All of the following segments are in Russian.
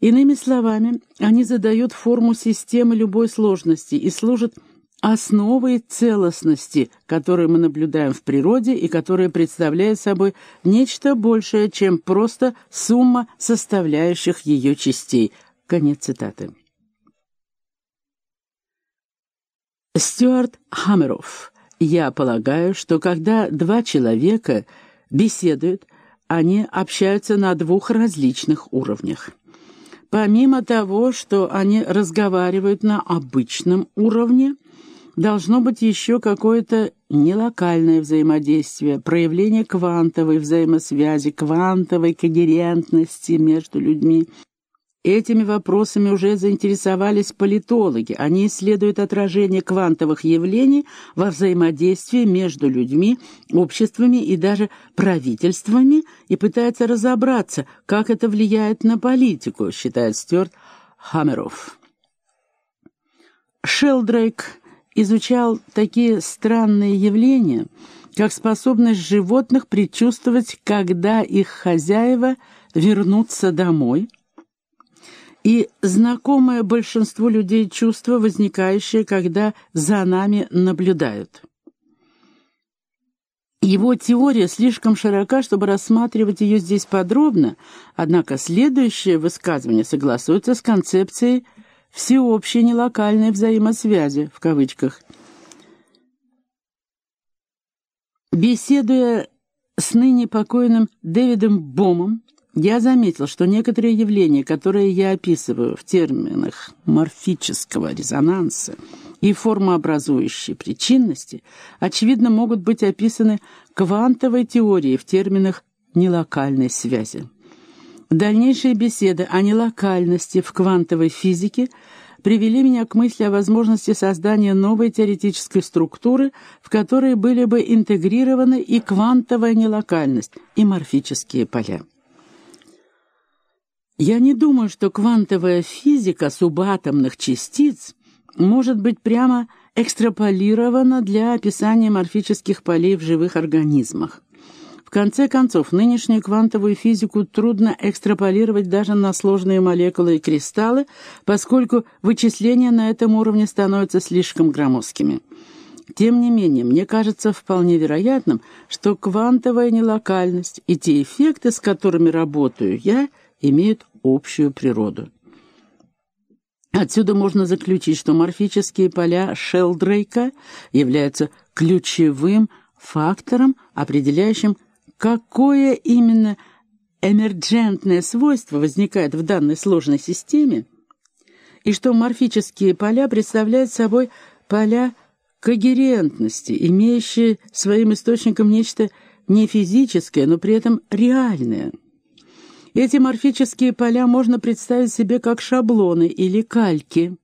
Иными словами, они задают форму системы любой сложности и служат основой целостности, которую мы наблюдаем в природе и которая представляет собой нечто большее, чем просто сумма составляющих ее частей. Конец цитаты. Стюарт Хаммеров. Я полагаю, что когда два человека беседуют, они общаются на двух различных уровнях. Помимо того, что они разговаривают на обычном уровне, должно быть еще какое-то нелокальное взаимодействие, проявление квантовой взаимосвязи, квантовой когерентности между людьми. Этими вопросами уже заинтересовались политологи. Они исследуют отражение квантовых явлений во взаимодействии между людьми, обществами и даже правительствами и пытаются разобраться, как это влияет на политику, считает Стюарт Хаммеров. Шелдрейк изучал такие странные явления, как способность животных предчувствовать, когда их хозяева вернутся домой, и знакомое большинству людей чувство, возникающее, когда за нами наблюдают. Его теория слишком широка, чтобы рассматривать ее здесь подробно, однако следующее высказывание согласуется с концепцией всеобщей нелокальной взаимосвязи, в кавычках. Беседуя с ныне покойным Дэвидом Бомом, я заметил, что некоторые явления, которые я описываю в терминах морфического резонанса и формообразующей причинности, очевидно, могут быть описаны квантовой теорией в терминах нелокальной связи. Дальнейшие беседы о нелокальности в квантовой физике привели меня к мысли о возможности создания новой теоретической структуры, в которой были бы интегрированы и квантовая нелокальность, и морфические поля. Я не думаю, что квантовая физика субатомных частиц может быть прямо экстраполирована для описания морфических полей в живых организмах. В конце концов, нынешнюю квантовую физику трудно экстраполировать даже на сложные молекулы и кристаллы, поскольку вычисления на этом уровне становятся слишком громоздкими. Тем не менее, мне кажется вполне вероятным, что квантовая нелокальность и те эффекты, с которыми работаю я, имеют общую природу. Отсюда можно заключить, что морфические поля Шелдрейка являются ключевым фактором, определяющим какое именно эмерджентное свойство возникает в данной сложной системе, и что морфические поля представляют собой поля когерентности, имеющие своим источником нечто не физическое, но при этом реальное. Эти морфические поля можно представить себе как шаблоны или кальки.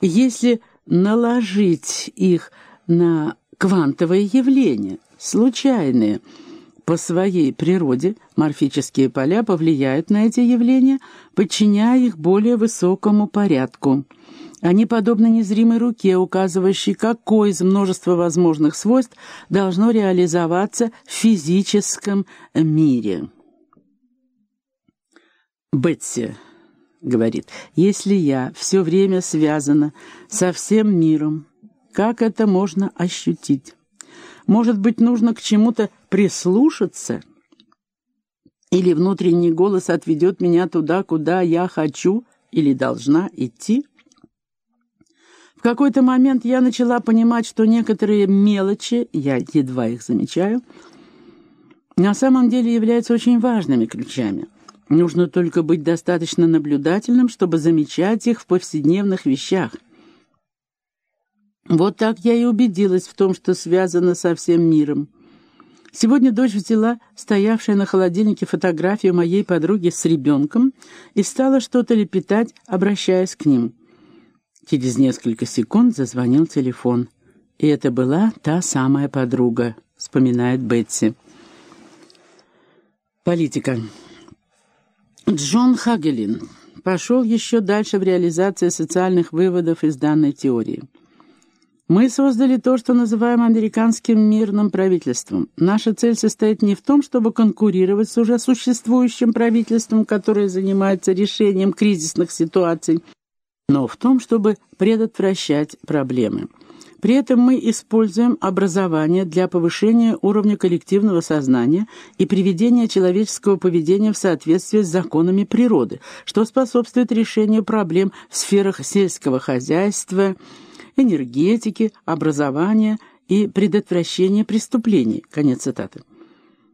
Если наложить их на квантовые явления, случайные – по своей природе морфические поля повлияют на эти явления, подчиняя их более высокому порядку. Они подобны незримой руке, указывающей, какое из множества возможных свойств должно реализоваться в физическом мире. Бетси говорит, если я все время связана со всем миром, как это можно ощутить? Может быть, нужно к чему-то прислушаться? Или внутренний голос отведет меня туда, куда я хочу или должна идти? В какой-то момент я начала понимать, что некоторые мелочи, я едва их замечаю, на самом деле являются очень важными ключами. Нужно только быть достаточно наблюдательным, чтобы замечать их в повседневных вещах. Вот так я и убедилась в том, что связано со всем миром. Сегодня дочь взяла стоявшую на холодильнике фотографию моей подруги с ребенком и стала что-то лепетать, обращаясь к ним. Через несколько секунд зазвонил телефон. И это была та самая подруга, вспоминает Бетси. Политика. Джон Хагелин пошел еще дальше в реализации социальных выводов из данной теории. Мы создали то, что называем американским мирным правительством. Наша цель состоит не в том, чтобы конкурировать с уже существующим правительством, которое занимается решением кризисных ситуаций, но в том, чтобы предотвращать проблемы. При этом мы используем образование для повышения уровня коллективного сознания и приведения человеческого поведения в соответствие с законами природы, что способствует решению проблем в сферах сельского хозяйства, энергетики, образования и предотвращения преступлений. Конец цитаты.